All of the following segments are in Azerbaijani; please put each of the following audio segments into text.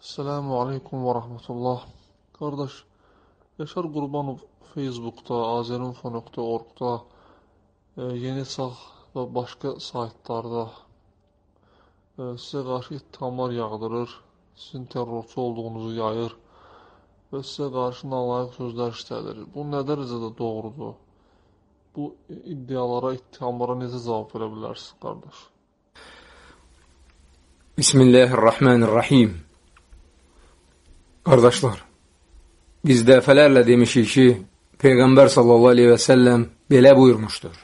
Selamun Aleyküm ve Rahmetullah. Kardeş, Yaşar Qurbanov Facebook'da, azerinfo.org'da, e, Yeni Sağ və başqa saytlarda e, sizə qarşı ittihamlar yağdırır, sizin terrorçu olduğunuzu yayır və sizə qarşı nalayıq sözlər işlədir. Bu nə dərəcədə doğrudur? Bu iddialara, ittihamlara necə cavab verə bilərsiniz, qardaş? Bismillahirrahmanirrahim. Qardaşlar, biz dəfələrlə demişik ki, Peyğəmbər sallallahu aleyhi və səlləm belə buyurmuşdur.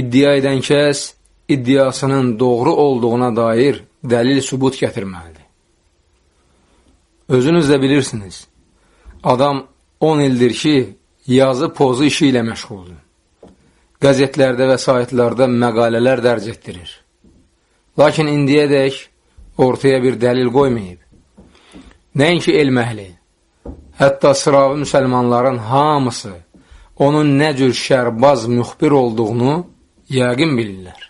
İddia edən kəs iddiasının doğru olduğuna dair dəlil sübut gətirməlidir. Özünüz də bilirsiniz, adam 10 ildir ki, yazı pozu işi ilə məşğuldur. Qəzetlərdə və saytlarda məqalələr dərc etdirir. Lakin indiyədək ortaya bir dəlil qoymayıb. Nəinki elm əhli, hətta sıravi müsəlmanların hamısı onun nə cür şərbaz müxbir olduğunu yəqin bilirlər.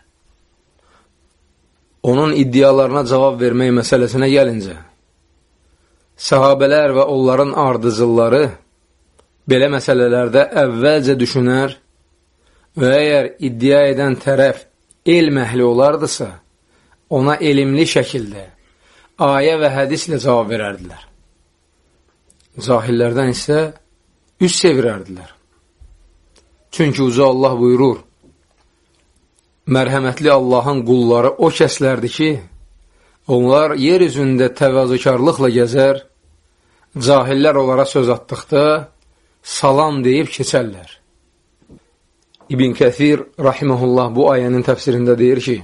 Onun iddialarına cavab vermək məsələsinə gəlincə, sahabələr və onların ardıcılları belə məsələlərdə əvvəlcə düşünər və əgər iddia edən tərəf elm əhli olardısa, ona elmli şəkildə ayə və hədislə cavab verərdilər. Zahillərdən isə üz sevirərdilər. Çünki uca Allah buyurur, mərhəmətli Allahın qulları o kəslərdir ki, onlar yer üzündə təvazökarlıqla gəzər, cahillər onlara söz atdıqda salam deyib keçərlər. İbn Kəthir rahiməhullah bu ayənin təfsirində deyir ki,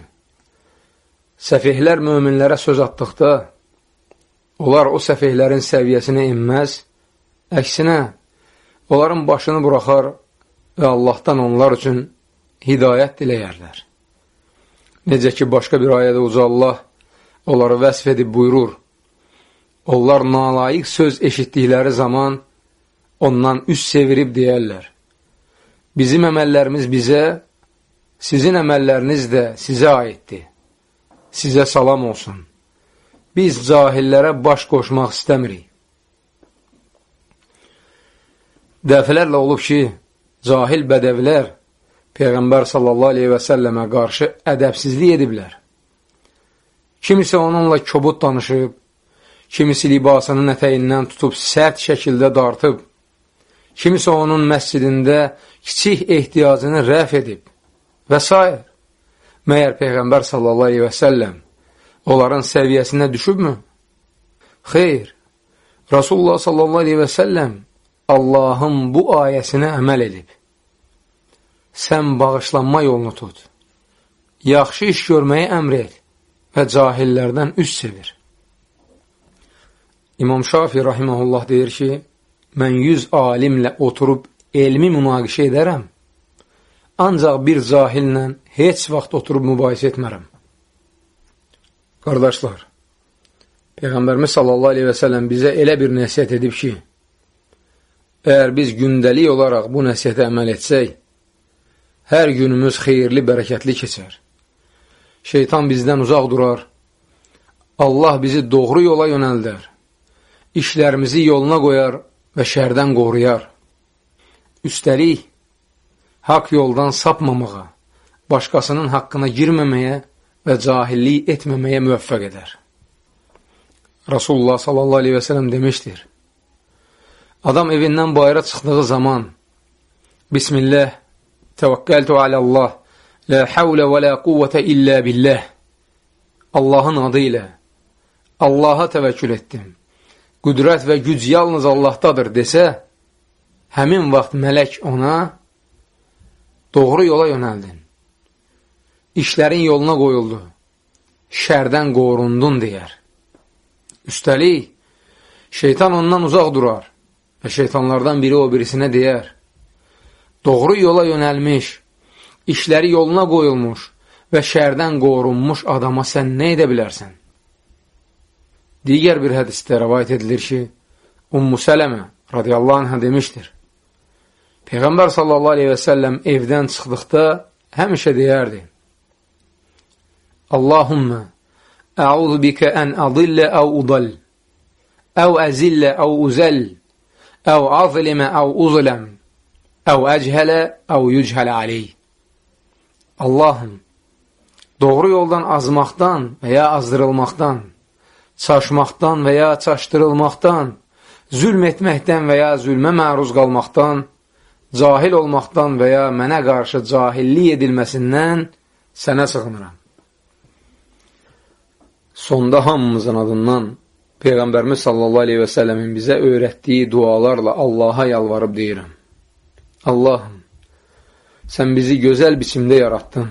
Səfihlər möminlərə söz atdıqda, onlar o səfihlərin səviyyəsinə inməz, əksinə, onların başını buraxar və Allahdan onlar üçün hidayət diləyərlər. Necə ki, başqa bir ayədə uca Allah onları vəsf edib buyurur, onlar nalayiq söz eşitdikləri zaman ondan üst sevirib deyərlər. Bizim əməllərimiz bizə, sizin əməlləriniz də sizə aiddir sizə salam olsun. Biz cahillərə baş qoşmaq istəmirik. Dəfələrlə olub ki, cahil bədəvlər Peyğəmbər sallallahu aleyhi və səlləmə qarşı ədəbsizlik ediblər. Kimisi onunla kobud danışıb, kimisi libasının ətəyindən tutub sərt şəkildə dartıb, kimisi onun məscidində kiçik ehtiyacını rəf edib və s. Məyər Peyğəmbər sallallahu aleyhi və səlləm onların səviyyəsinə düşübmü? Xeyr, Rasulullah sallallahu aleyhi və səlləm Allahın bu ayəsinə əməl edib. Sən bağışlanma yolunu tut, yaxşı iş görməyi əmr et və cahillərdən üst sevir. İmam Şafi rahiməhullah deyir ki, mən yüz alimlə oturub elmi münaqişə edərəm, ancaq bir cahillə heç vaxt oturub mübahisə etmərəm. Qardaşlar, Peyğəmbərimiz sallallahu aleyhi və sələm bizə elə bir nəsiyyət edib ki, əgər biz gündəlik olaraq bu nəsiyyətə əməl etsək, hər günümüz xeyirli, bərəkətli keçər. Şeytan bizdən uzaq durar, Allah bizi doğru yola yönəldər, işlərimizi yoluna qoyar və şərdən qoruyar. Üstəlik, haqq yoldan sapmamağa, başqasının haqqına girməməyə və cahillik etməməyə müvəffəq edər. Rasulullah sallallahu aleyhi və sələm demişdir, Adam evindən bayıra çıxdığı zaman, Bismillah, təvəkkəltu aləllah, la havlə və la quvvətə illə billəh, Allahın adı ilə, Allaha təvəkkül etdim, qüdrət və güc yalnız Allahdadır desə, həmin vaxt mələk ona doğru yola yönəldin işlərin yoluna qoyuldu, şərdən qorundun deyər. Üstəlik, şeytan ondan uzaq durar və şeytanlardan biri o birisinə deyər, doğru yola yönəlmiş, işləri yoluna qoyulmuş və şərdən qorunmuş adama sən nə edə bilərsən? Digər bir hədisdə rəvayət edilir ki, Ummu Sələmə radiyallahu anhə demişdir. Peyğəmbər sallallahu aleyhi və səlləm evdən çıxdıqda həmişə deyərdi, Allahümmə Əuzu bikə ən adillə əv udal, əv əzillə əv uzəl, əv azlimə əv uzləm, əv əchələ əv yüchələ aleyh. Allahım, doğru yoldan azmaqdan və ya azdırılmaqdan, çaşmaqdan və ya çaşdırılmaqdan, zülm etməkdən və ya zülmə məruz qalmaqdan, cahil olmaqdan və ya mənə qarşı cahillik edilməsindən sənə sığınıram. Sonda hamımızın adından Peyğəmbərimiz sallallahu aleyhi və səlləmin bizə öyrətdiyi dualarla Allaha yalvarıb deyirəm. Allahım, sən bizi gözəl biçimdə yarattın,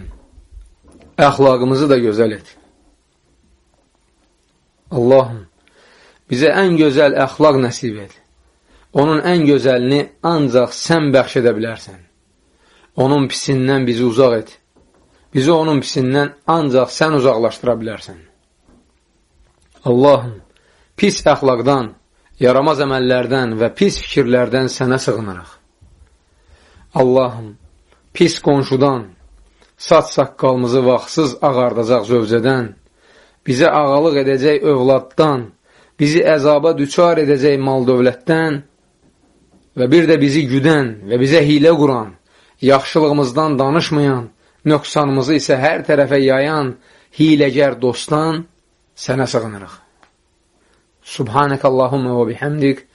əxlaqımızı da gözəl et. Allahım, bizə ən gözəl əxlaq nəsib et. Onun ən gözəlini ancaq sən bəxş edə bilərsən. Onun pisindən bizi uzaq et. Bizi onun pisindən ancaq sən uzaqlaşdıra bilərsən. Allahım, pis əxlaqdan, yaramaz əməllərdən və pis fikirlərdən sənə sığınırıq. Allahım, pis qonşudan, saç saqqalımızı vaxtsız ağardacaq zövcədən, bizə ağalıq edəcək övladdan, bizi əzaba düçar edəcək mal dövlətdən və bir də bizi güdən və bizə hilə quran, yaxşılığımızdan danışmayan, nöqsanımızı isə hər tərəfə yayan hiləgər dostdan sənə sığınırıq. Subhanək Allahumma və bihamdik,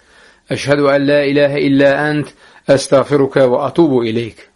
əşhədu ən la iləhə illə ənd, əstəğfiruka və atubu iləyik.